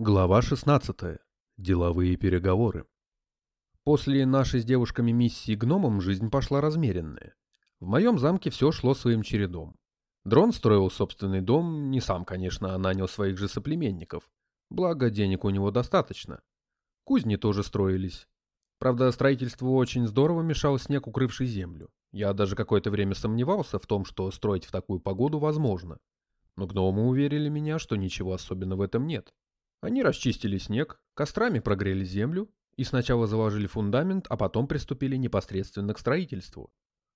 Глава 16. Деловые переговоры. После нашей с девушками миссии гномом жизнь пошла размеренная. В моем замке все шло своим чередом. Дрон строил собственный дом, не сам, конечно, а нанял своих же соплеменников. Благо, денег у него достаточно. Кузни тоже строились. Правда, строительству очень здорово мешал снег, укрывший землю. Я даже какое-то время сомневался в том, что строить в такую погоду возможно. Но гномы уверили меня, что ничего особенного в этом нет. Они расчистили снег, кострами прогрели землю и сначала заложили фундамент, а потом приступили непосредственно к строительству.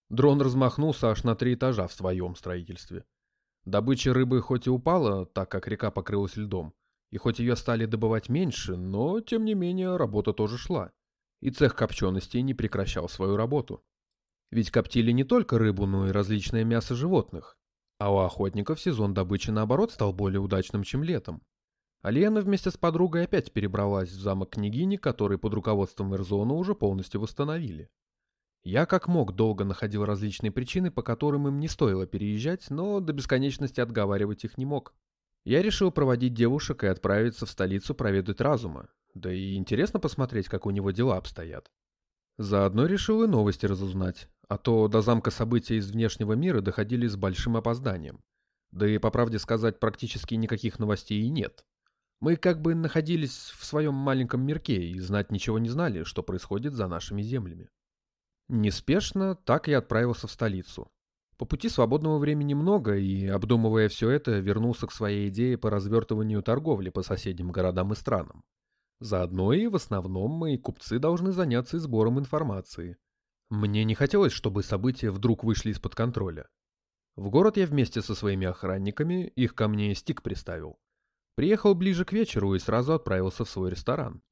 Дрон размахнулся аж на три этажа в своем строительстве. Добыча рыбы хоть и упала, так как река покрылась льдом, и хоть ее стали добывать меньше, но, тем не менее, работа тоже шла. И цех копченостей не прекращал свою работу. Ведь коптили не только рыбу, но и различное мясо животных. А у охотников сезон добычи, наоборот, стал более удачным, чем летом. Алиена вместе с подругой опять перебралась в замок княгини, который под руководством Эрзона уже полностью восстановили. Я как мог долго находил различные причины, по которым им не стоило переезжать, но до бесконечности отговаривать их не мог. Я решил проводить девушек и отправиться в столицу проведать разума, да и интересно посмотреть, как у него дела обстоят. Заодно решил и новости разузнать, а то до замка события из внешнего мира доходили с большим опозданием. Да и, по правде сказать, практически никаких новостей и нет. Мы как бы находились в своем маленьком мирке и знать ничего не знали, что происходит за нашими землями. Неспешно так я отправился в столицу. По пути свободного времени много, и, обдумывая все это, вернулся к своей идее по развертыванию торговли по соседним городам и странам. Заодно и в основном мои купцы должны заняться сбором информации. Мне не хотелось, чтобы события вдруг вышли из-под контроля. В город я вместе со своими охранниками, их ко мне стик приставил, Приехал ближе к вечеру и сразу отправился в свой ресторан.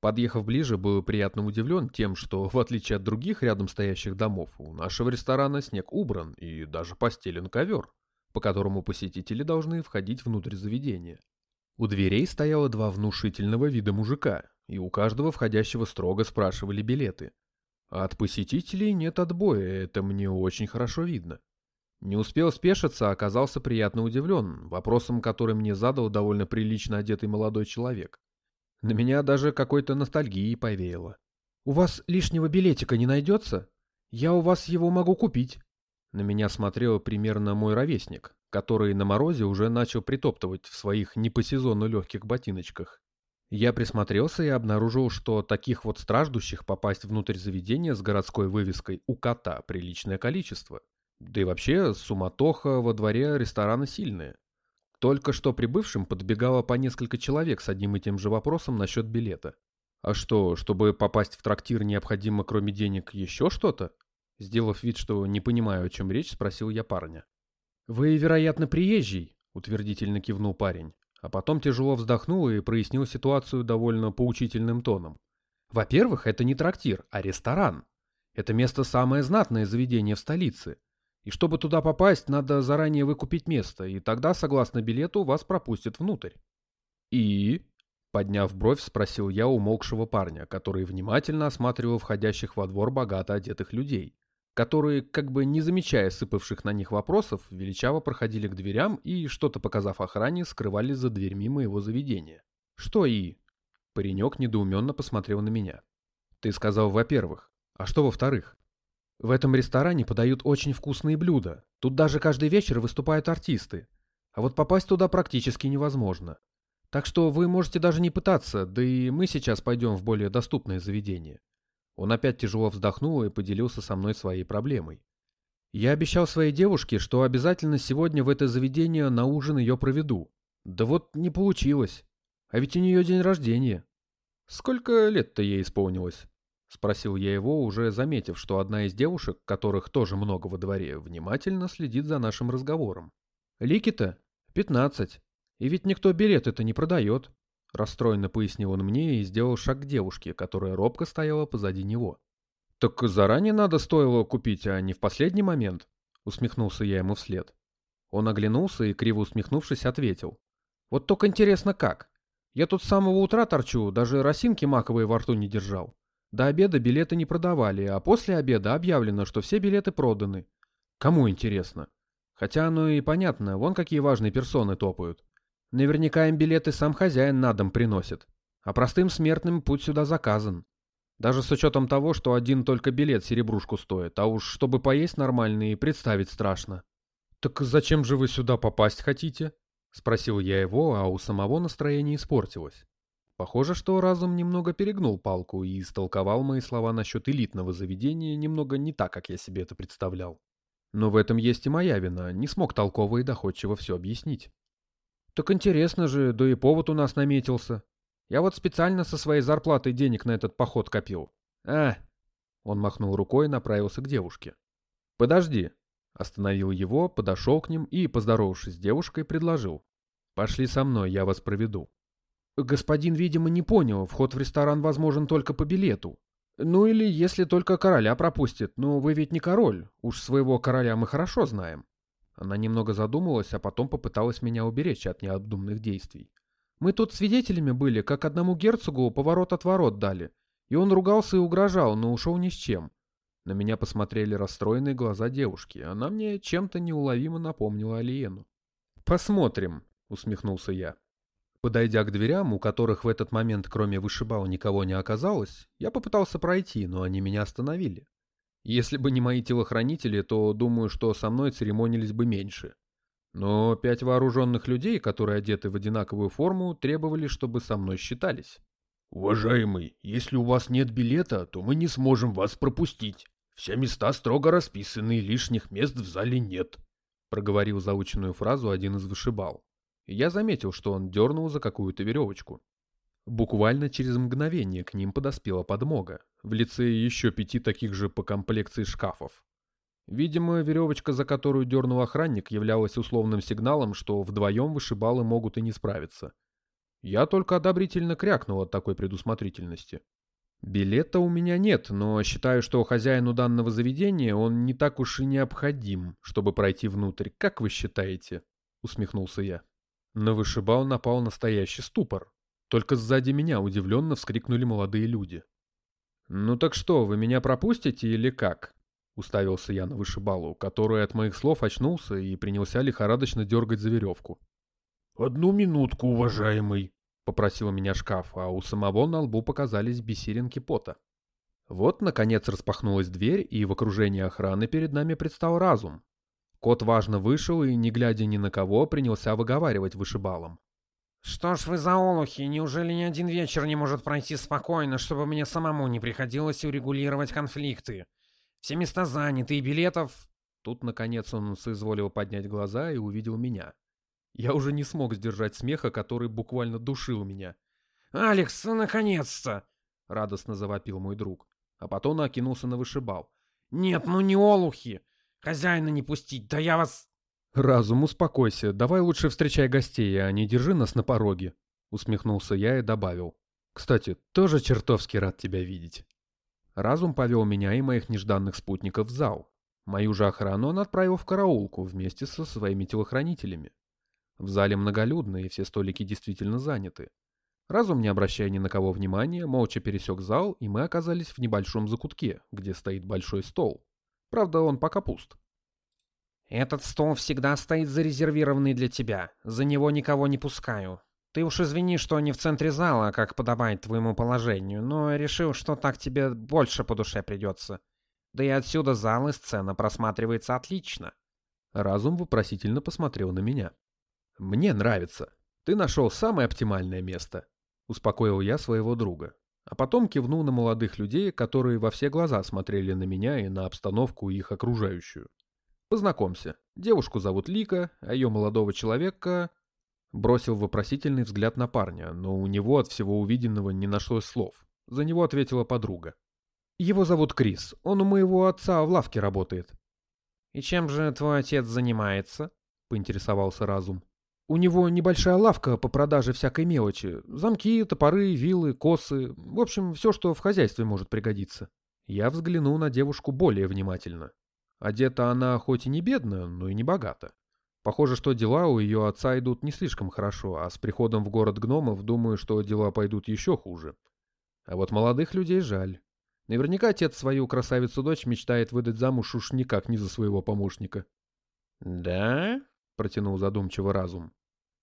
Подъехав ближе, был приятно удивлен тем, что, в отличие от других рядом стоящих домов, у нашего ресторана снег убран и даже постелен ковер, по которому посетители должны входить внутрь заведения. У дверей стояло два внушительного вида мужика, и у каждого входящего строго спрашивали билеты. От посетителей нет отбоя, это мне очень хорошо видно. Не успел спешиться, а оказался приятно удивлен вопросом, который мне задал довольно прилично одетый молодой человек. На меня даже какой-то ностальгией повеяло. «У вас лишнего билетика не найдется? Я у вас его могу купить». На меня смотрел примерно мой ровесник, который на морозе уже начал притоптывать в своих не по сезону легких ботиночках. Я присмотрелся и обнаружил, что таких вот страждущих попасть внутрь заведения с городской вывеской «У кота» приличное количество. Да и вообще, суматоха во дворе ресторана сильная. Только что прибывшим подбегало по несколько человек с одним и тем же вопросом насчет билета. А что, чтобы попасть в трактир необходимо кроме денег еще что-то? Сделав вид, что не понимаю, о чем речь, спросил я парня. «Вы, вероятно, приезжий?» — утвердительно кивнул парень. А потом тяжело вздохнул и прояснил ситуацию довольно поучительным тоном. «Во-первых, это не трактир, а ресторан. Это место самое знатное заведение в столице. И чтобы туда попасть, надо заранее выкупить место, и тогда, согласно билету, вас пропустят внутрь. И... Подняв бровь, спросил я умолкшего парня, который внимательно осматривал входящих во двор богато одетых людей, которые, как бы не замечая сыпавших на них вопросов, величаво проходили к дверям и, что-то показав охране, скрывались за дверьми моего заведения. «Что и?» Паренек недоуменно посмотрел на меня. «Ты сказал, во-первых. А что во-вторых?» В этом ресторане подают очень вкусные блюда. Тут даже каждый вечер выступают артисты. А вот попасть туда практически невозможно. Так что вы можете даже не пытаться, да и мы сейчас пойдем в более доступное заведение. Он опять тяжело вздохнул и поделился со мной своей проблемой. Я обещал своей девушке, что обязательно сегодня в это заведение на ужин ее проведу. Да вот не получилось. А ведь у нее день рождения. Сколько лет-то ей исполнилось? — спросил я его, уже заметив, что одна из девушек, которых тоже много во дворе, внимательно следит за нашим разговором. «Лики-то? Пятнадцать. И ведь никто билет это не продает», — расстроенно пояснил он мне и сделал шаг к девушке, которая робко стояла позади него. «Так заранее надо стоило купить, а не в последний момент», — усмехнулся я ему вслед. Он оглянулся и, криво усмехнувшись, ответил. «Вот только интересно как. Я тут с самого утра торчу, даже росинки маковые во рту не держал. До обеда билеты не продавали, а после обеда объявлено, что все билеты проданы. Кому интересно? Хотя оно и понятно, вон какие важные персоны топают. Наверняка им билеты сам хозяин на дом приносит. А простым смертным путь сюда заказан. Даже с учетом того, что один только билет серебрушку стоит, а уж чтобы поесть нормально и представить страшно. «Так зачем же вы сюда попасть хотите?» — спросил я его, а у самого настроение испортилось. Похоже, что разум немного перегнул палку и истолковал мои слова насчет элитного заведения немного не так, как я себе это представлял. Но в этом есть и моя вина, не смог толково и доходчиво все объяснить. Так интересно же, да и повод у нас наметился. Я вот специально со своей зарплатой денег на этот поход копил. А! Он махнул рукой и направился к девушке. Подожди. Остановил его, подошел к ним и, поздоровавшись с девушкой, предложил. Пошли со мной, я вас проведу. Господин, видимо, не понял, вход в ресторан возможен только по билету. Ну или если только короля пропустит, но вы ведь не король, уж своего короля мы хорошо знаем. Она немного задумалась, а потом попыталась меня уберечь от необдуманных действий. Мы тут свидетелями были, как одному герцогу поворот от ворот дали. И он ругался и угрожал, но ушел ни с чем. На меня посмотрели расстроенные глаза девушки. Она мне чем-то неуловимо напомнила Алиену. «Посмотрим», — усмехнулся я. Подойдя к дверям, у которых в этот момент кроме вышибала никого не оказалось, я попытался пройти, но они меня остановили. Если бы не мои телохранители, то думаю, что со мной церемонились бы меньше. Но пять вооруженных людей, которые одеты в одинаковую форму, требовали, чтобы со мной считались. «Уважаемый, если у вас нет билета, то мы не сможем вас пропустить. Все места строго расписаны, лишних мест в зале нет», — проговорил заученную фразу один из вышибал. Я заметил, что он дернул за какую-то веревочку. Буквально через мгновение к ним подоспела подмога, в лице еще пяти таких же по комплекции шкафов. Видимо, веревочка, за которую дернул охранник, являлась условным сигналом, что вдвоем вышибалы могут и не справиться. Я только одобрительно крякнул от такой предусмотрительности. Билета у меня нет, но считаю, что хозяину данного заведения он не так уж и необходим, чтобы пройти внутрь. Как вы считаете? Усмехнулся я. На вышибал напал настоящий ступор. Только сзади меня удивленно вскрикнули молодые люди. «Ну так что, вы меня пропустите или как?» Уставился я на вышибалу, который от моих слов очнулся и принялся лихорадочно дергать за веревку. «Одну минутку, уважаемый», — попросил меня шкаф, а у самого на лбу показались бисеринки пота. Вот, наконец, распахнулась дверь, и в окружении охраны перед нами предстал разум. Кот важно вышел и, не глядя ни на кого, принялся выговаривать вышибалом. «Что ж вы за олухи, неужели ни один вечер не может пройти спокойно, чтобы мне самому не приходилось урегулировать конфликты?» Все места заняты, и билетов...» Тут, наконец, он соизволил поднять глаза и увидел меня. Я уже не смог сдержать смеха, который буквально душил меня. «Алекс, наконец-то!» — радостно завопил мой друг. А потом накинулся на вышибал. «Нет, ну не олухи! Хозяина не пустить, да я вас...» «Разум, успокойся, давай лучше встречай гостей, а не держи нас на пороге», — усмехнулся я и добавил. «Кстати, тоже чертовски рад тебя видеть». Разум повел меня и моих нежданных спутников в зал. Мою же охрану он отправил в караулку вместе со своими телохранителями. В зале многолюдно, и все столики действительно заняты. Разум, не обращая ни на кого внимания, молча пересек зал, и мы оказались в небольшом закутке, где стоит большой стол. Правда, он пока пуст. «Этот стол всегда стоит зарезервированный для тебя. За него никого не пускаю. Ты уж извини, что не в центре зала, как подобает твоему положению, но решил, что так тебе больше по душе придется. Да и отсюда зал и сцена просматривается отлично. Разум вопросительно посмотрел на меня. «Мне нравится. Ты нашел самое оптимальное место», — успокоил я своего друга. А потом кивнул на молодых людей, которые во все глаза смотрели на меня и на обстановку их окружающую. «Познакомься. Девушку зовут Лика, а ее молодого человека Бросил вопросительный взгляд на парня, но у него от всего увиденного не нашлось слов. За него ответила подруга. «Его зовут Крис. Он у моего отца в лавке работает». «И чем же твой отец занимается?» — поинтересовался разум. «У него небольшая лавка по продаже всякой мелочи. Замки, топоры, вилы, косы. В общем, все, что в хозяйстве может пригодиться». Я взглянул на девушку более внимательно. Одета она хоть и не бедно, но и не богата. Похоже, что дела у ее отца идут не слишком хорошо, а с приходом в город гномов думаю, что дела пойдут еще хуже. А вот молодых людей жаль. Наверняка отец свою красавицу-дочь мечтает выдать замуж уж никак не за своего помощника. «Да?» — протянул задумчиво разум.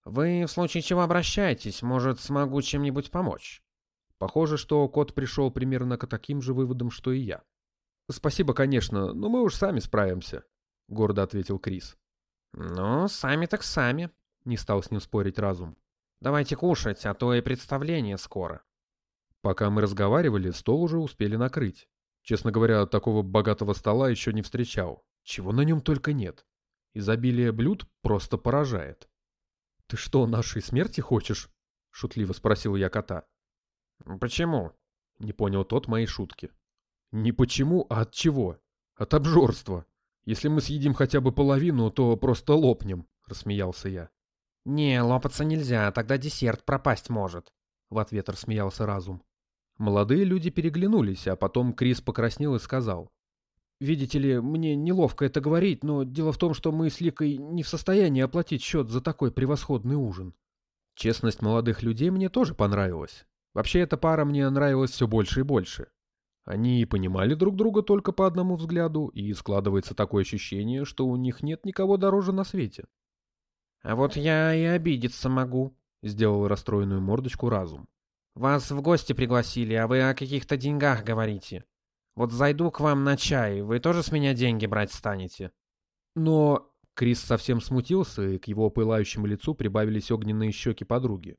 Вы в случае чего обращайтесь, может, смогу чем-нибудь помочь. Похоже, что кот пришел примерно к таким же выводам, что и я. «Спасибо, конечно, но мы уж сами справимся», — гордо ответил Крис. «Ну, сами так сами», — не стал с ним спорить разум. «Давайте кушать, а то и представление скоро». Пока мы разговаривали, стол уже успели накрыть. Честно говоря, такого богатого стола еще не встречал. Чего на нем только нет. Изобилие блюд просто поражает. «Ты что, нашей смерти хочешь?» — шутливо спросил я кота. «Почему?» — не понял тот моей шутки. «Не почему, а от чего? От обжорства. Если мы съедим хотя бы половину, то просто лопнем», — рассмеялся я. «Не, лопаться нельзя, тогда десерт пропасть может», — в ответ рассмеялся разум. Молодые люди переглянулись, а потом Крис покраснел и сказал. «Видите ли, мне неловко это говорить, но дело в том, что мы с Ликой не в состоянии оплатить счет за такой превосходный ужин». Честность молодых людей мне тоже понравилась. Вообще, эта пара мне нравилась все больше и больше. Они понимали друг друга только по одному взгляду, и складывается такое ощущение, что у них нет никого дороже на свете. «А вот я и обидеться могу», — сделал расстроенную мордочку разум. Вас в гости пригласили, а вы о каких-то деньгах говорите. Вот зайду к вам на чай, вы тоже с меня деньги брать станете?» Но Крис совсем смутился, и к его пылающему лицу прибавились огненные щеки подруги.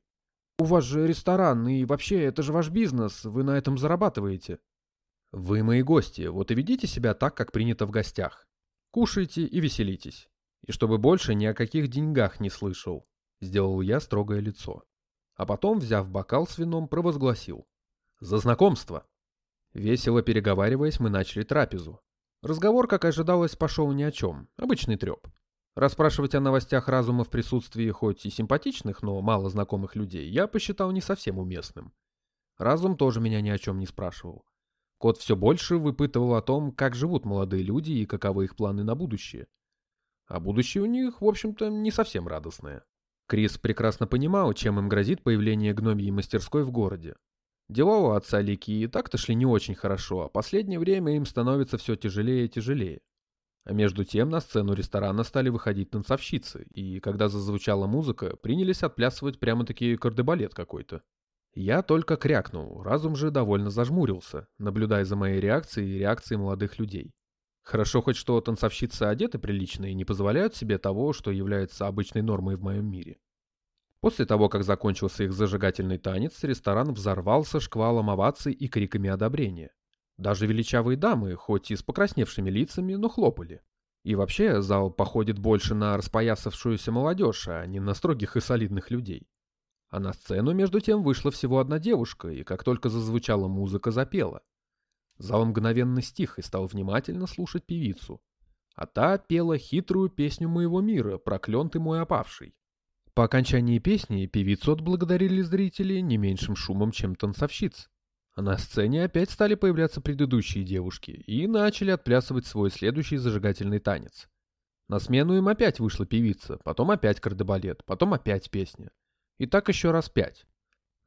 «У вас же ресторан, и вообще, это же ваш бизнес, вы на этом зарабатываете». «Вы мои гости, вот и ведите себя так, как принято в гостях. Кушайте и веселитесь. И чтобы больше ни о каких деньгах не слышал», — сделал я строгое лицо а потом, взяв бокал с вином, провозгласил. «За знакомство!» Весело переговариваясь, мы начали трапезу. Разговор, как ожидалось, пошел ни о чем. Обычный треп. Расспрашивать о новостях разума в присутствии хоть и симпатичных, но мало знакомых людей я посчитал не совсем уместным. Разум тоже меня ни о чем не спрашивал. Кот все больше выпытывал о том, как живут молодые люди и каковы их планы на будущее. А будущее у них, в общем-то, не совсем радостное. Крис прекрасно понимал, чем им грозит появление гномьей мастерской в городе. Дела у отца Лики и так-то шли не очень хорошо, а последнее время им становится все тяжелее и тяжелее. А между тем на сцену ресторана стали выходить танцовщицы, и когда зазвучала музыка, принялись отплясывать прямо-таки кардебалет какой-то. Я только крякнул, разум же довольно зажмурился, наблюдая за моей реакцией и реакцией молодых людей. Хорошо хоть что танцовщицы одеты прилично и не позволяют себе того, что является обычной нормой в моем мире. После того, как закончился их зажигательный танец, ресторан взорвался шквалом оваций и криками одобрения. Даже величавые дамы, хоть и с покрасневшими лицами, но хлопали. И вообще, зал походит больше на распоясавшуюся молодежь, а не на строгих и солидных людей. А на сцену, между тем, вышла всего одна девушка, и как только зазвучала музыка, запела. Зал мгновенно стих и стал внимательно слушать певицу. А та пела хитрую песню моего мира, проклен мой опавший. По окончании песни певицу отблагодарили зрители не меньшим шумом, чем танцовщиц. На сцене опять стали появляться предыдущие девушки и начали отплясывать свой следующий зажигательный танец. На смену им опять вышла певица, потом опять кардебалет, потом опять песня. И так еще раз пять.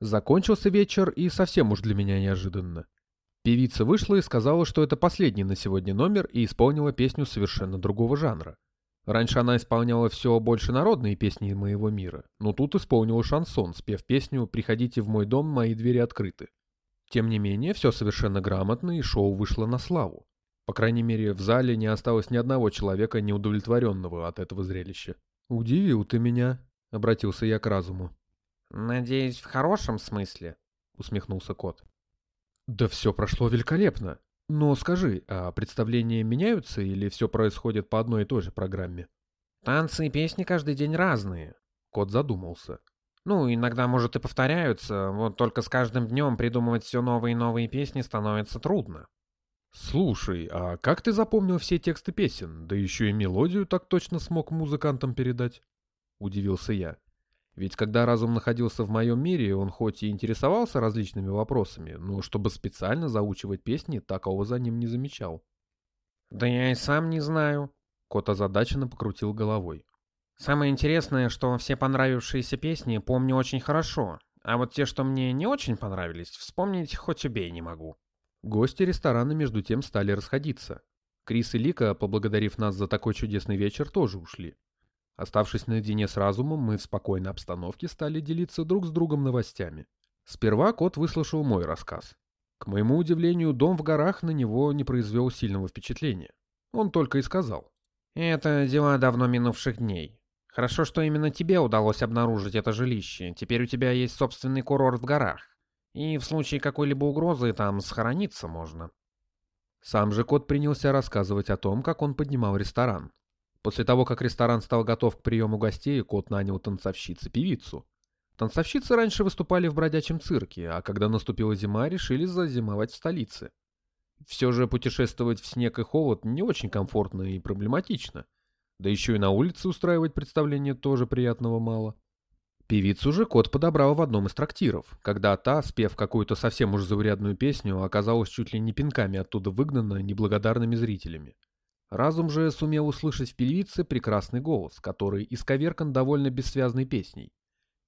Закончился вечер и совсем уж для меня неожиданно. Певица вышла и сказала, что это последний на сегодня номер и исполнила песню совершенно другого жанра. Раньше она исполняла все больше народные песни моего мира, но тут исполнила шансон, спев песню «Приходите в мой дом, мои двери открыты». Тем не менее, все совершенно грамотно и шоу вышло на славу. По крайней мере, в зале не осталось ни одного человека, неудовлетворенного от этого зрелища. «Удивил ты меня», — обратился я к разуму. «Надеюсь, в хорошем смысле?» — усмехнулся кот. Да все прошло великолепно. Но скажи, а представления меняются или все происходит по одной и той же программе? Танцы и песни каждый день разные. Кот задумался. Ну, иногда, может, и повторяются, вот только с каждым днем придумывать все новые и новые песни становится трудно. Слушай, а как ты запомнил все тексты песен, да еще и мелодию так точно смог музыкантам передать? Удивился я. Ведь когда разум находился в моем мире, он хоть и интересовался различными вопросами, но чтобы специально заучивать песни, такого за ним не замечал. «Да я и сам не знаю», — кот озадаченно покрутил головой. «Самое интересное, что все понравившиеся песни помню очень хорошо, а вот те, что мне не очень понравились, вспомнить хоть убей не могу». Гости ресторана между тем стали расходиться. Крис и Лика, поблагодарив нас за такой чудесный вечер, тоже ушли. Оставшись наедине с разумом, мы в спокойной обстановке стали делиться друг с другом новостями. Сперва кот выслушал мой рассказ. К моему удивлению, дом в горах на него не произвел сильного впечатления. Он только и сказал. «Это дела давно минувших дней. Хорошо, что именно тебе удалось обнаружить это жилище. Теперь у тебя есть собственный курорт в горах. И в случае какой-либо угрозы там схорониться можно». Сам же кот принялся рассказывать о том, как он поднимал ресторан. После того, как ресторан стал готов к приему гостей, кот нанял танцовщицы-певицу. Танцовщицы раньше выступали в бродячем цирке, а когда наступила зима, решили зазимовать в столице. Все же путешествовать в снег и холод не очень комфортно и проблематично. Да еще и на улице устраивать представление тоже приятного мало. Певицу же кот подобрал в одном из трактиров, когда та, спев какую-то совсем уж заурядную песню, оказалась чуть ли не пинками оттуда выгнана неблагодарными зрителями. Разум же сумел услышать в певице прекрасный голос, который исковеркан довольно бессвязной песней.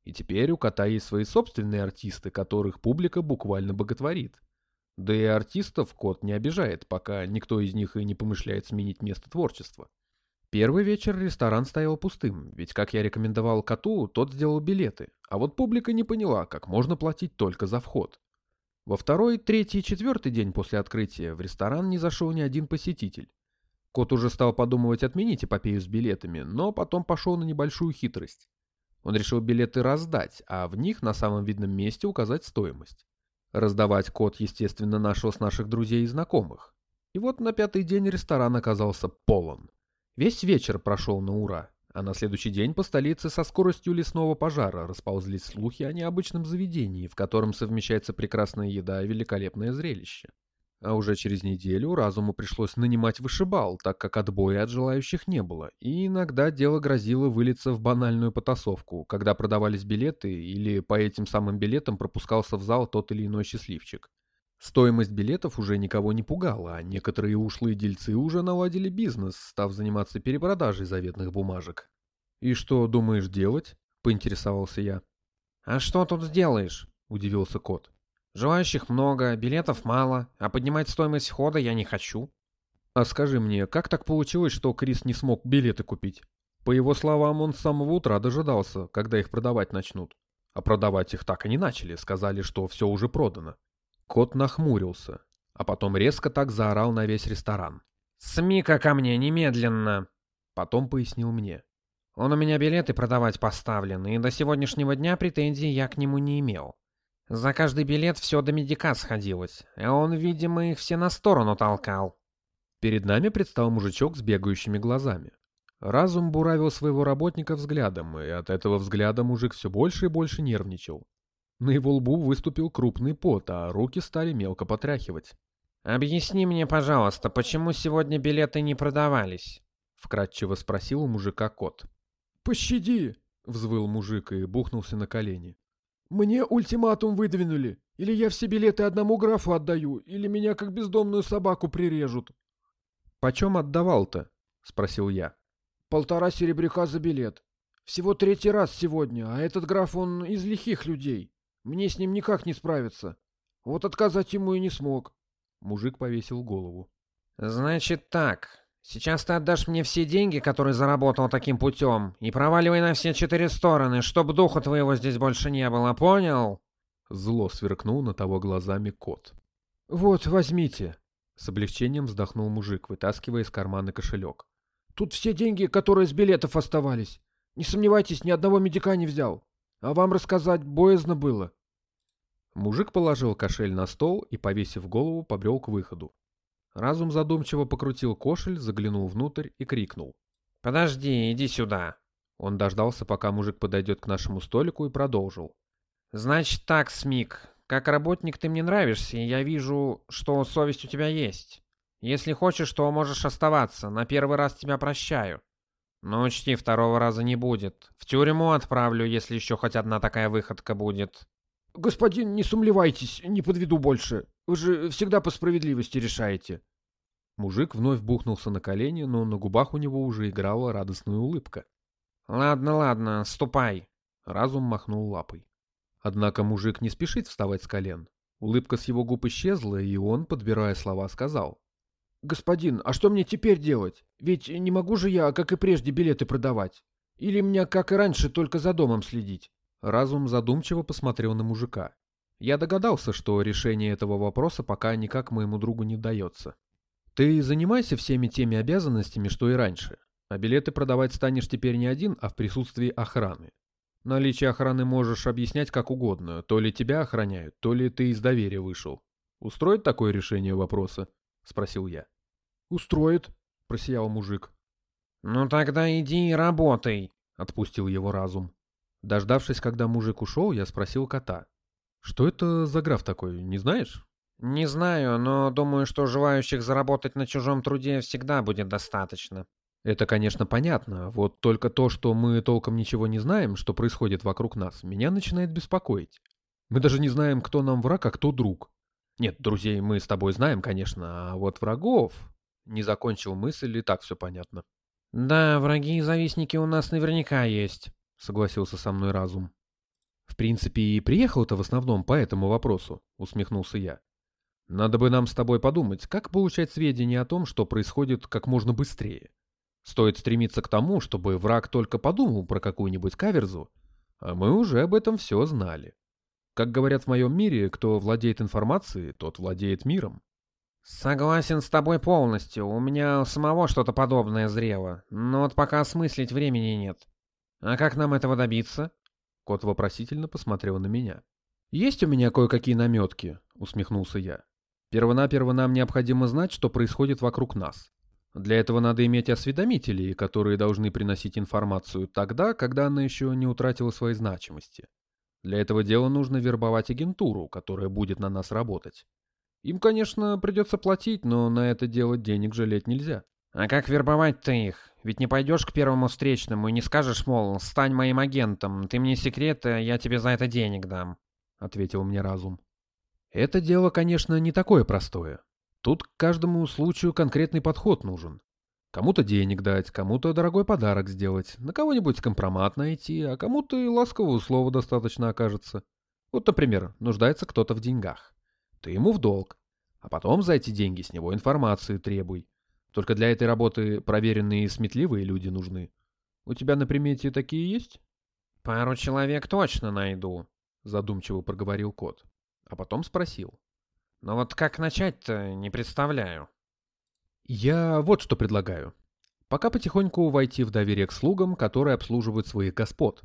И теперь у кота есть свои собственные артисты, которых публика буквально боготворит. Да и артистов кот не обижает, пока никто из них и не помышляет сменить место творчества. Первый вечер ресторан стоял пустым, ведь, как я рекомендовал коту, тот сделал билеты, а вот публика не поняла, как можно платить только за вход. Во второй, третий и четвертый день после открытия в ресторан не зашел ни один посетитель. Кот уже стал подумывать отменить эпопею с билетами, но потом пошел на небольшую хитрость. Он решил билеты раздать, а в них на самом видном месте указать стоимость. Раздавать кот, естественно, нашел с наших друзей и знакомых. И вот на пятый день ресторан оказался полон. Весь вечер прошел на ура, а на следующий день по столице со скоростью лесного пожара расползлись слухи о необычном заведении, в котором совмещается прекрасная еда и великолепное зрелище. А уже через неделю разуму пришлось нанимать вышибал, так как отбоя от желающих не было, и иногда дело грозило вылиться в банальную потасовку, когда продавались билеты или по этим самым билетам пропускался в зал тот или иной счастливчик. Стоимость билетов уже никого не пугала, а некоторые ушлые дельцы уже наладили бизнес, став заниматься перепродажей заветных бумажек. «И что думаешь делать?» — поинтересовался я. «А что тут сделаешь?» — удивился кот. Желающих много, билетов мало, а поднимать стоимость входа я не хочу. А скажи мне, как так получилось, что Крис не смог билеты купить? По его словам, он с самого утра дожидался, когда их продавать начнут. А продавать их так и не начали, сказали, что все уже продано. Кот нахмурился, а потом резко так заорал на весь ресторан. «СМИ-ка ко мне, немедленно!» Потом пояснил мне. «Он у меня билеты продавать поставлен, и до сегодняшнего дня претензий я к нему не имел. За каждый билет все до медика сходилось, а он, видимо, их все на сторону толкал. Перед нами предстал мужичок с бегающими глазами. Разум буравил своего работника взглядом, и от этого взгляда мужик все больше и больше нервничал. На его лбу выступил крупный пот, а руки стали мелко потряхивать. «Объясни мне, пожалуйста, почему сегодня билеты не продавались?» — вкратчиво спросил у мужика кот. «Пощади!» — взвыл мужик и бухнулся на колени. Мне ультиматум выдвинули. Или я все билеты одному графу отдаю, или меня как бездомную собаку прирежут. — Почем отдавал-то? — спросил я. — Полтора серебряка за билет. Всего третий раз сегодня, а этот граф, он из лихих людей. Мне с ним никак не справиться. Вот отказать ему и не смог. Мужик повесил голову. — Значит так, Сейчас ты отдашь мне все деньги, которые заработал таким путем, и проваливай на все четыре стороны, чтоб духа твоего здесь больше не было, понял?» Зло сверкнул на того глазами кот. «Вот, возьмите!» С облегчением вздохнул мужик, вытаскивая из кармана кошелек. «Тут все деньги, которые с билетов оставались. Не сомневайтесь, ни одного медика не взял. А вам рассказать боязно было». Мужик положил кошель на стол и, повесив голову, побрел к выходу. Разум задумчиво покрутил кошель, заглянул внутрь и крикнул. «Подожди, иди сюда!» Он дождался, пока мужик подойдет к нашему столику и продолжил. «Значит так, Смик, как работник ты мне нравишься, и я вижу, что совесть у тебя есть. Если хочешь, то можешь оставаться, на первый раз тебя прощаю. Но учти, второго раза не будет. В тюрьму отправлю, если еще хоть одна такая выходка будет». «Господин, не сумлевайтесь, не подведу больше. Вы же всегда по справедливости решаете». Мужик вновь бухнулся на колени, но на губах у него уже играла радостная улыбка. «Ладно, ладно, ступай», — разум махнул лапой. Однако мужик не спешит вставать с колен. Улыбка с его губ исчезла, и он, подбирая слова, сказал. «Господин, а что мне теперь делать? Ведь не могу же я, как и прежде, билеты продавать. Или мне, как и раньше, только за домом следить?» Разум задумчиво посмотрел на мужика. Я догадался, что решение этого вопроса пока никак моему другу не дается. «Ты занимайся всеми теми обязанностями, что и раньше, а билеты продавать станешь теперь не один, а в присутствии охраны. Наличие охраны можешь объяснять как угодно, то ли тебя охраняют, то ли ты из доверия вышел. Устроит такое решение вопроса?» — спросил я. «Устроит», — просиял мужик. «Ну тогда иди и работай», — отпустил его разум. Дождавшись, когда мужик ушел, я спросил кота. «Что это за граф такой, не знаешь?» «Не знаю, но думаю, что желающих заработать на чужом труде всегда будет достаточно». Это, конечно, понятно, вот только то, что мы толком ничего не знаем, что происходит вокруг нас, меня начинает беспокоить. Мы даже не знаем, кто нам враг, а кто друг. Нет, друзей мы с тобой знаем, конечно, а вот врагов... Не закончил мысль, и так все понятно. «Да, враги и завистники у нас наверняка есть», — согласился со мной разум. «В принципе, и приехал-то в основном по этому вопросу», — усмехнулся я. «Надо бы нам с тобой подумать, как получать сведения о том, что происходит как можно быстрее. Стоит стремиться к тому, чтобы враг только подумал про какую-нибудь каверзу, а мы уже об этом все знали. Как говорят в моем мире, кто владеет информацией, тот владеет миром». «Согласен с тобой полностью. У меня самого что-то подобное зрело. Но вот пока осмыслить времени нет. А как нам этого добиться?» Кот вопросительно посмотрел на меня. «Есть у меня кое-какие наметки», — усмехнулся я. «Первонаперво нам необходимо знать, что происходит вокруг нас. Для этого надо иметь осведомителей, которые должны приносить информацию тогда, когда она еще не утратила своей значимости. Для этого дела нужно вербовать агентуру, которая будет на нас работать. Им, конечно, придется платить, но на это дело денег жалеть нельзя. А как вербовать ты их? Ведь не пойдешь к первому встречному и не скажешь, мол, стань моим агентом, ты мне секрет, а я тебе за это денег дам, — ответил мне разум. Это дело, конечно, не такое простое. Тут к каждому случаю конкретный подход нужен. Кому-то денег дать, кому-то дорогой подарок сделать, на кого-нибудь компромат найти, а кому-то и ласкового слова достаточно окажется. Вот, например, нуждается кто-то в деньгах. Ты ему в долг. А потом за эти деньги с него информацию требуй. Только для этой работы проверенные и сметливые люди нужны. У тебя на примете такие есть? Пару человек точно найду, задумчиво проговорил кот. А потом спросил. Но вот как начать-то, не представляю. Я вот что предлагаю. Пока потихоньку войти в доверие к слугам, которые обслуживают своих господ.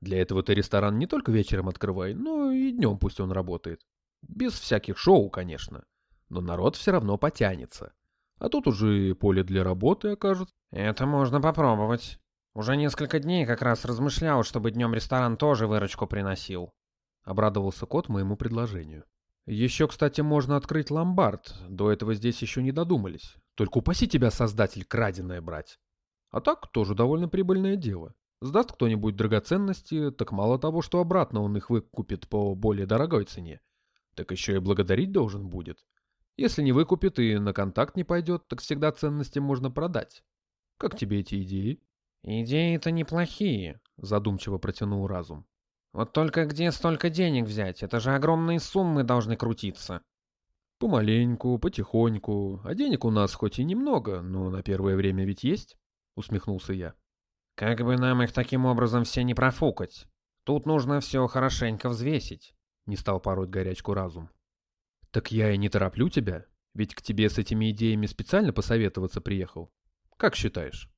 Для этого ты ресторан не только вечером открывай, но и днем пусть он работает. Без всяких шоу, конечно. Но народ все равно потянется. А тут уже и поле для работы окажется. Это можно попробовать. Уже несколько дней как раз размышлял, чтобы днем ресторан тоже выручку приносил. Обрадовался кот моему предложению. Еще, кстати, можно открыть ломбард. До этого здесь еще не додумались. Только упаси тебя, создатель, краденое брать. А так, тоже довольно прибыльное дело. Сдаст кто-нибудь драгоценности, так мало того, что обратно он их выкупит по более дорогой цене, так еще и благодарить должен будет. Если не выкупит и на контакт не пойдет, так всегда ценности можно продать. Как тебе эти идеи? Идеи-то неплохие, задумчиво протянул разум. Вот только где столько денег взять? Это же огромные суммы должны крутиться. Помаленьку, потихоньку. А денег у нас хоть и немного, но на первое время ведь есть, усмехнулся я. Как бы нам их таким образом все не профукать? Тут нужно все хорошенько взвесить. Не стал пороть горячку разум. Так я и не тороплю тебя, ведь к тебе с этими идеями специально посоветоваться приехал. Как считаешь?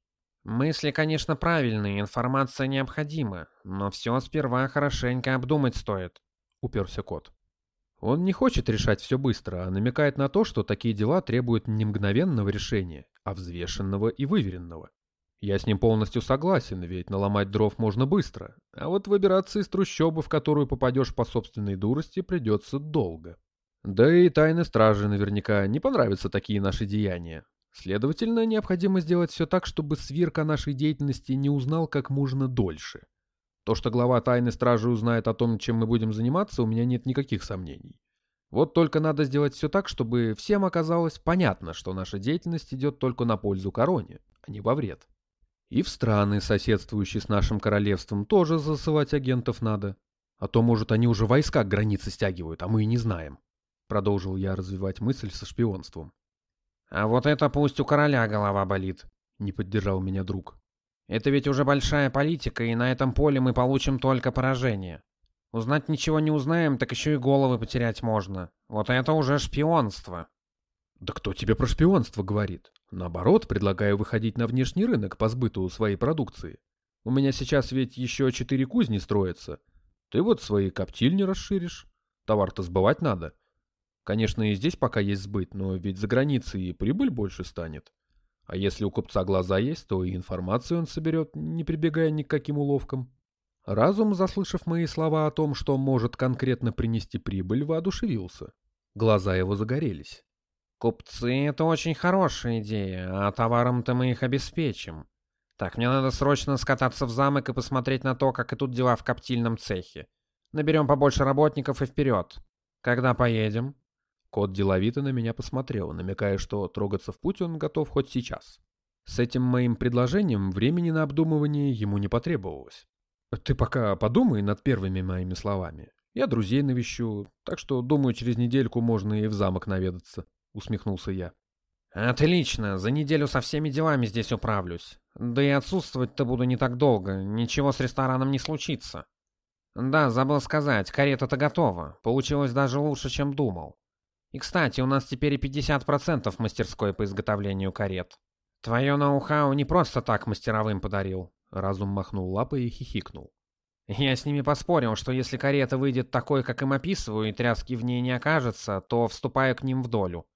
Мысли, конечно, правильные, информация необходима, но все сперва хорошенько обдумать стоит, уперся кот. Он не хочет решать все быстро, а намекает на то, что такие дела требуют не мгновенного решения, а взвешенного и выверенного. Я с ним полностью согласен, ведь наломать дров можно быстро, а вот выбираться из трущобы, в которую попадешь по собственной дурости, придется долго. Да и тайны стражи наверняка не понравятся такие наши деяния. Следовательно, необходимо сделать все так, чтобы свирк о нашей деятельности не узнал как можно дольше. То, что глава тайны стражи узнает о том, чем мы будем заниматься, у меня нет никаких сомнений. Вот только надо сделать все так, чтобы всем оказалось понятно, что наша деятельность идет только на пользу короне, а не во вред. И в страны, соседствующие с нашим королевством, тоже засылать агентов надо. А то, может, они уже войска к границе стягивают, а мы и не знаем. Продолжил я развивать мысль со шпионством. «А вот это пусть у короля голова болит», — не поддержал меня друг. Это ведь уже большая политика, и на этом поле мы получим только поражение. Узнать ничего не узнаем, так еще и головы потерять можно. Вот это уже шпионство. Да кто тебе про шпионство говорит? Наоборот, предлагаю выходить на внешний рынок по сбыту своей продукции. У меня сейчас ведь еще четыре кузни строятся. Ты вот свои коптильни расширишь. Товар-то сбывать надо. Конечно, и здесь пока есть сбыт, но ведь за границей и прибыль больше станет. А если у купца глаза есть, то и информацию он соберет, не прибегая ни к каким уловкам. Разум, заслышав мои слова о том, что может конкретно принести прибыль, воодушевился. Глаза его загорелись. «Купцы — это очень хорошая идея, а товаром-то мы их обеспечим. Так, мне надо срочно скататься в замок и посмотреть на то, как идут дела в коптильном цехе. Наберем побольше работников и вперед. Когда поедем?» Кот деловито на меня посмотрел, намекая, что трогаться в путь он готов хоть сейчас. С этим моим предложением времени на обдумывание ему не потребовалось. Ты пока подумай над первыми моими словами. Я друзей навещу, так что, думаю, через недельку можно и в замок наведаться, — усмехнулся я. Отлично, за неделю со всеми делами здесь управлюсь. Да и отсутствовать-то буду не так долго, ничего с рестораном не случится. Да, забыл сказать, карета-то готова, получилось даже лучше, чем думал. И, кстати, у нас теперь и 50% мастерской по изготовлению карет. Твое ноу-хау не просто так мастеровым подарил. Разум махнул лапой и хихикнул. Я с ними поспорил, что если карета выйдет такой, как им описываю, и тряски в ней не окажется, то вступаю к ним в долю.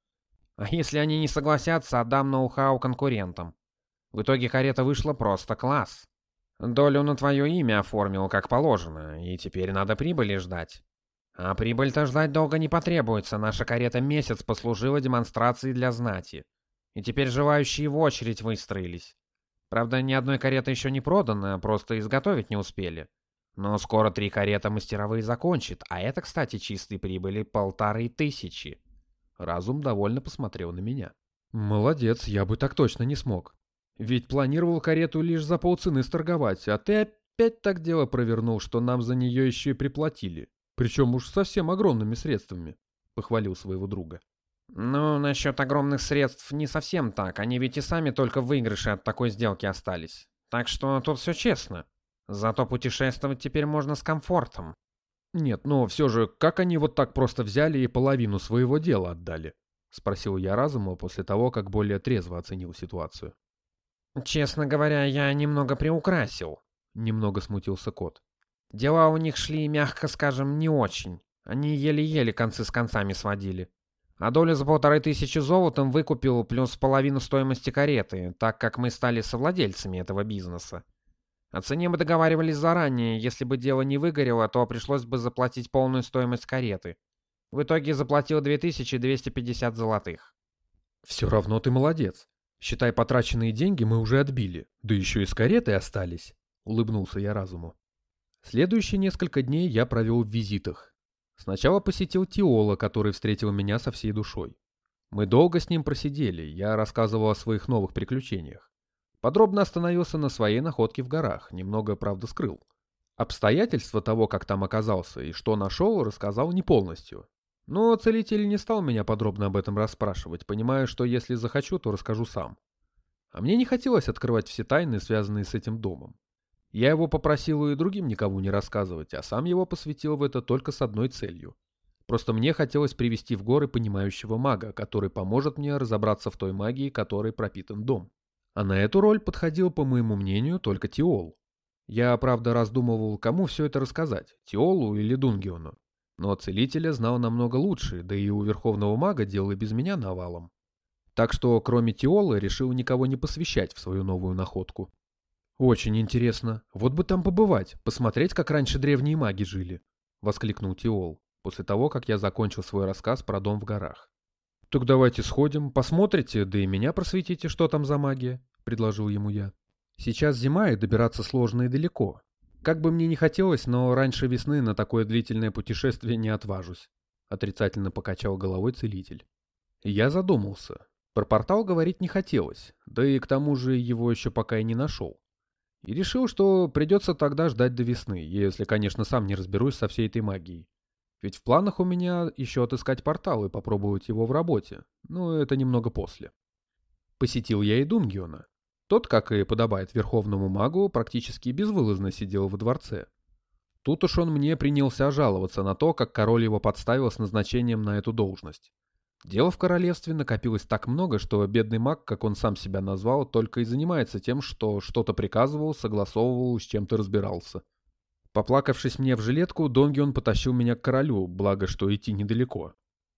А если они не согласятся, отдам ноу-хау конкурентам. В итоге карета вышла просто класс. Долю на твое имя оформил, как положено, и теперь надо прибыли ждать. А прибыль-то ждать долго не потребуется, наша карета месяц послужила демонстрацией для знати. И теперь желающие в очередь выстроились. Правда, ни одной кареты еще не продано, просто изготовить не успели. Но скоро три кареты мастеровые закончат, а это, кстати, чистой прибыли полторы тысячи. Разум довольно посмотрел на меня. Молодец, я бы так точно не смог. Ведь планировал карету лишь за полцены сторговать, а ты опять так дело провернул, что нам за нее еще и приплатили. Причем уж совсем огромными средствами, — похвалил своего друга. «Ну, насчет огромных средств не совсем так. Они ведь и сами только выигрыши от такой сделки остались. Так что тут все честно. Зато путешествовать теперь можно с комфортом». «Нет, но все же, как они вот так просто взяли и половину своего дела отдали?» — спросил я разума после того, как более трезво оценил ситуацию. «Честно говоря, я немного приукрасил», — немного смутился кот. Дела у них шли, мягко скажем, не очень. Они еле-еле концы с концами сводили. А долю за полторы тысячи золотом выкупил плюс половину стоимости кареты, так как мы стали совладельцами этого бизнеса. О цене мы договаривались заранее, если бы дело не выгорело, то пришлось бы заплатить полную стоимость кареты. В итоге заплатил 2250 золотых. Все равно ты молодец. Считай, потраченные деньги мы уже отбили, да еще и с каретой остались, улыбнулся я разуму. Следующие несколько дней я провел в визитах. Сначала посетил Тиола, который встретил меня со всей душой. Мы долго с ним просидели, я рассказывал о своих новых приключениях. Подробно остановился на своей находке в горах, немного, правда, скрыл. Обстоятельства того, как там оказался и что нашел, рассказал не полностью. Но целитель не стал меня подробно об этом расспрашивать, понимая, что если захочу, то расскажу сам. А мне не хотелось открывать все тайны, связанные с этим домом. Я его попросил и другим никому не рассказывать, а сам его посвятил в это только с одной целью. Просто мне хотелось привести в горы понимающего мага, который поможет мне разобраться в той магии, которой пропитан дом. А на эту роль подходил, по моему мнению, только Тиол. Я, правда, раздумывал, кому все это рассказать, Тиолу или Дунгиону. Но целителя знал намного лучше, да и у Верховного Мага дело без меня навалом. Так что, кроме Тиолы, решил никого не посвящать в свою новую находку. «Очень интересно. Вот бы там побывать, посмотреть, как раньше древние маги жили», — воскликнул Тиол, после того, как я закончил свой рассказ про дом в горах. «Так давайте сходим, посмотрите, да и меня просветите, что там за магия», — предложил ему я. «Сейчас зима, и добираться сложно и далеко. Как бы мне ни хотелось, но раньше весны на такое длительное путешествие не отважусь», — отрицательно покачал головой целитель. Я задумался. Про портал говорить не хотелось, да и к тому же его еще пока и не нашел. И решил, что придется тогда ждать до весны, если, конечно, сам не разберусь со всей этой магией. Ведь в планах у меня еще отыскать портал и попробовать его в работе, но это немного после. Посетил я и Дунгиона. Тот, как и подобает верховному магу, практически безвылазно сидел во дворце. Тут уж он мне принялся жаловаться на то, как король его подставил с назначением на эту должность. Дел в королевстве накопилось так много, что бедный маг, как он сам себя назвал, только и занимается тем, что что-то приказывал, согласовывал, с чем-то разбирался. Поплакавшись мне в жилетку, Донгион потащил меня к королю, благо что идти недалеко.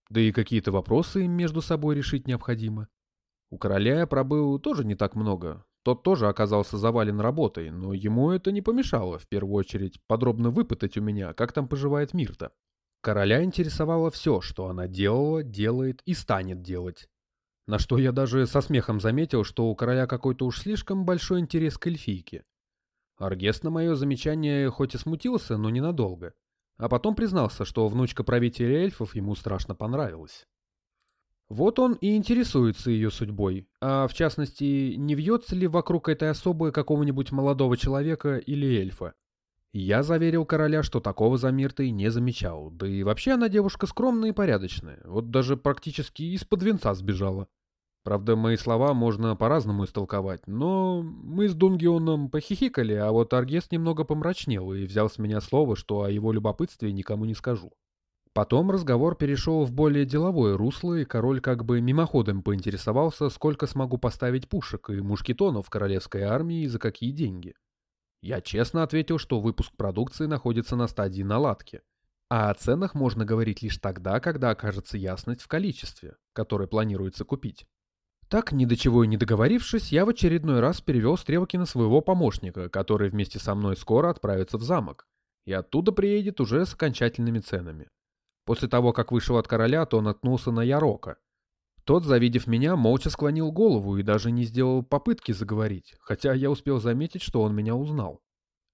Да и какие-то вопросы им между собой решить необходимо. У короля я пробыл тоже не так много. Тот тоже оказался завален работой, но ему это не помешало, в первую очередь, подробно выпытать у меня, как там поживает Мирта. Короля интересовало все, что она делала, делает и станет делать. На что я даже со смехом заметил, что у короля какой-то уж слишком большой интерес к эльфийке. Аргес на мое замечание хоть и смутился, но ненадолго. А потом признался, что внучка правителя эльфов ему страшно понравилась. Вот он и интересуется ее судьбой, а в частности, не вьется ли вокруг этой особы какого-нибудь молодого человека или эльфа. Я заверил короля, что такого за Миртой не замечал, да и вообще она девушка скромная и порядочная, вот даже практически из-под венца сбежала. Правда, мои слова можно по-разному истолковать, но мы с Дунгионом похихикали, а вот Аргес немного помрачнел и взял с меня слово, что о его любопытстве никому не скажу. Потом разговор перешел в более деловое русло, и король как бы мимоходом поинтересовался, сколько смогу поставить пушек и мушкетонов королевской армии и за какие деньги. Я честно ответил, что выпуск продукции находится на стадии наладки, а о ценах можно говорить лишь тогда, когда окажется ясность в количестве, которое планируется купить. Так, ни до чего и не договорившись, я в очередной раз перевел стрелки на своего помощника, который вместе со мной скоро отправится в замок, и оттуда приедет уже с окончательными ценами. После того, как вышел от короля, то наткнулся на Ярока, тот, завидев меня, молча склонил голову и даже не сделал попытки заговорить, хотя я успел заметить, что он меня узнал.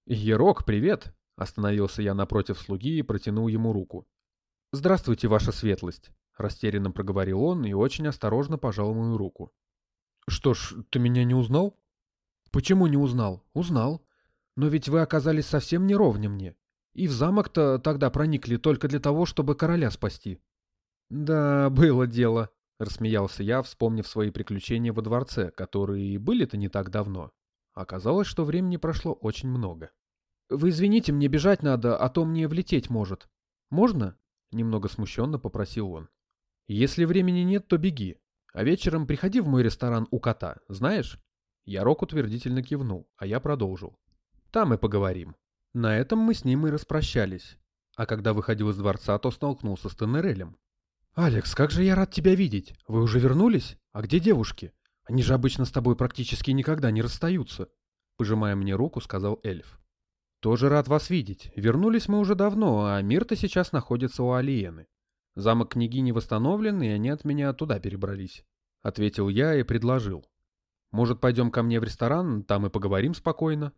«Ерок, привет!» — остановился я напротив слуги и протянул ему руку. «Здравствуйте, ваша светлость!» — растерянно проговорил он и очень осторожно пожал мою руку. «Что ж, ты меня не узнал?» «Почему не узнал? Узнал. Но ведь вы оказались совсем не ровня мне. И в замок-то тогда проникли только для того, чтобы короля спасти». «Да, было дело», — рассмеялся я, вспомнив свои приключения во дворце, которые были-то не так давно. Оказалось, что времени прошло очень много. «Вы извините, мне бежать надо, а то мне влететь может. Можно?» — немного смущенно попросил он. «Если времени нет, то беги. А вечером приходи в мой ресторан у кота, знаешь?» Ярок утвердительно кивнул, а я продолжил. «Там и поговорим». На этом мы с ним и распрощались. А когда выходил из дворца, то столкнулся с Тенерелем. «Алекс, как же я рад тебя видеть! Вы уже вернулись? А где девушки? Они же обычно с тобой практически никогда не расстаются!» Пожимая мне руку, сказал эльф. «Тоже рад вас видеть. Вернулись мы уже давно, а Мирта сейчас находится у Алиены. Замок княгини восстановлен, и они от меня туда перебрались», — ответил я и предложил. «Может, пойдем ко мне в ресторан, там и поговорим спокойно?»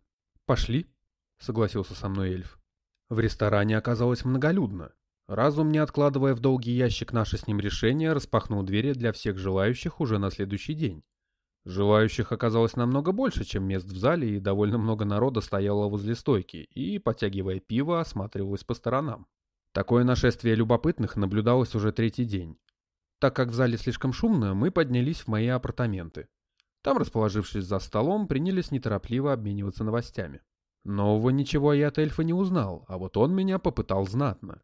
«Пошли», — согласился со мной эльф. В ресторане оказалось многолюдно. Разум, не откладывая в долгий ящик наше с ним решение, распахнул двери для всех желающих уже на следующий день. Желающих оказалось намного больше, чем мест в зале, и довольно много народа стояло возле стойки и, потягивая пиво, осматривалось по сторонам. Такое нашествие любопытных наблюдалось уже третий день. Так как в зале слишком шумно, мы поднялись в мои апартаменты. Там, расположившись за столом, принялись неторопливо обмениваться новостями. Нового ничего я от эльфа не узнал, а вот он меня попытал знатно.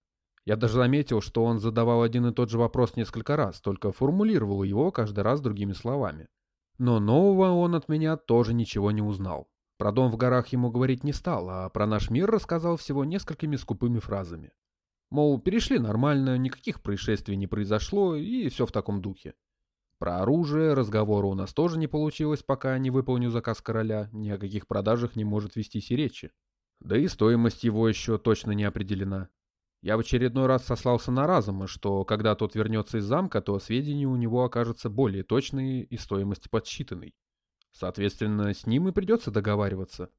Я даже заметил, что он задавал один и тот же вопрос несколько раз, только формулировал его каждый раз другими словами. Но нового он от меня тоже ничего не узнал. Про дом в горах ему говорить не стал, а про наш мир рассказал всего несколькими скупыми фразами. Мол, перешли нормально, никаких происшествий не произошло, и все в таком духе. Про оружие разговора у нас тоже не получилось, пока не выполню заказ короля, ни о каких продажах не может вестись и речи. Да и стоимость его еще точно не определена. Я в очередной раз сослался на разума, что когда тот вернется из замка, то сведения у него окажутся более точные и стоимость подсчитанной. Соответственно, с ним и придется договариваться.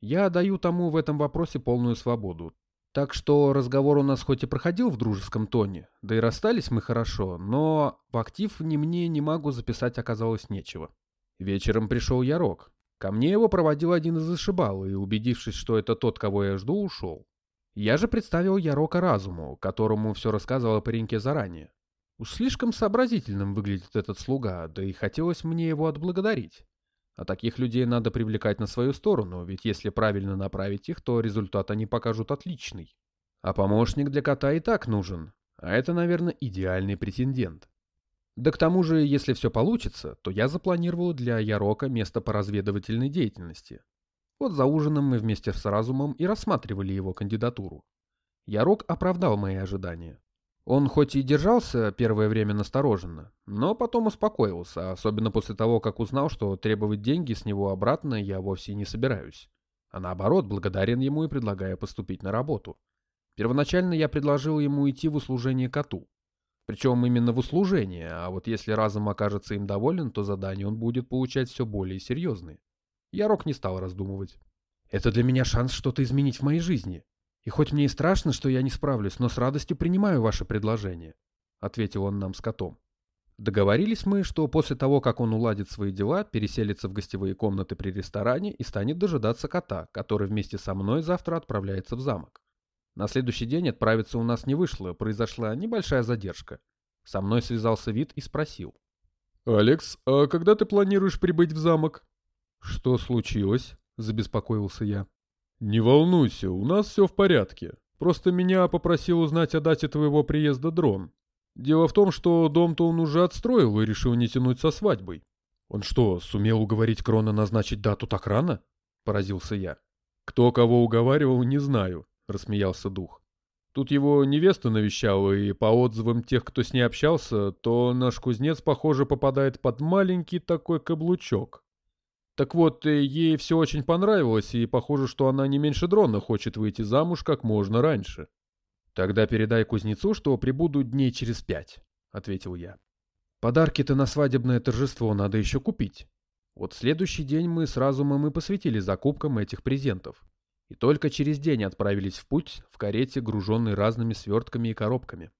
Я даю тому в этом вопросе полную свободу. Так что разговор у нас хоть и проходил в дружеском тоне, да и расстались мы хорошо, но в актив ни мне, ни магу записать оказалось нечего. Вечером пришел Ярок. Ко мне его проводил один из ошибал, и, убедившись, что это тот, кого я жду, ушел. Я же представил Ярока разуму, которому все рассказывал о пареньке заранее. Уж слишком сообразительным выглядит этот слуга, да и хотелось мне его отблагодарить. А таких людей надо привлекать на свою сторону, ведь если правильно направить их, то результат они покажут отличный. А помощник для кота и так нужен, а это, наверное, идеальный претендент. Да к тому же, если все получится, то я запланировал для Ярока место по разведывательной деятельности. Вот за ужином мы вместе с Разумом и рассматривали его кандидатуру. Ярок оправдал мои ожидания. Он хоть и держался первое время настороженно, но потом успокоился, особенно после того, как узнал, что требовать деньги с него обратно я вовсе не собираюсь. А наоборот, благодарен ему и предлагаю поступить на работу. Первоначально я предложил ему идти в услужение коту. Причем именно в услужение, а вот если разум окажется им доволен, то задания он будет получать все более серьезные. Ярок не стал раздумывать. Это для меня шанс что-то изменить в моей жизни. И хоть мне и страшно, что я не справлюсь, но с радостью принимаю ваше предложение, — ответил он нам с котом. Договорились мы, что после того, как он уладит свои дела, переселится в гостевые комнаты при ресторане и станет дожидаться кота, который вместе со мной завтра отправляется в замок. На следующий день отправиться у нас не вышло, произошла небольшая задержка. Со мной связался вид и спросил. «Алекс, а когда ты планируешь прибыть в замок?» «Что случилось?» — забеспокоился я. «Не волнуйся, у нас все в порядке. Просто меня попросил узнать о дате твоего приезда дрон. Дело в том, что дом-то он уже отстроил и решил не тянуть со свадьбой». «Он что, сумел уговорить Крона назначить дату так рано?» — поразился я. «Кто кого уговаривал, не знаю. — рассмеялся дух. Тут его невеста навещала, и по отзывам тех, кто с ней общался, то наш кузнец, похоже, попадает под маленький такой каблучок. Так вот, э, ей все очень понравилось, и похоже, что она не меньше дрона хочет выйти замуж как можно раньше. «Тогда передай кузнецу, что прибуду дней через пять», — ответил я. «Подарки-то на свадебное торжество надо еще купить». Вот следующий день мы с разумом и посвятили закупкам этих презентов и только через день отправились в путь в карете, груженной разными свертками и коробками.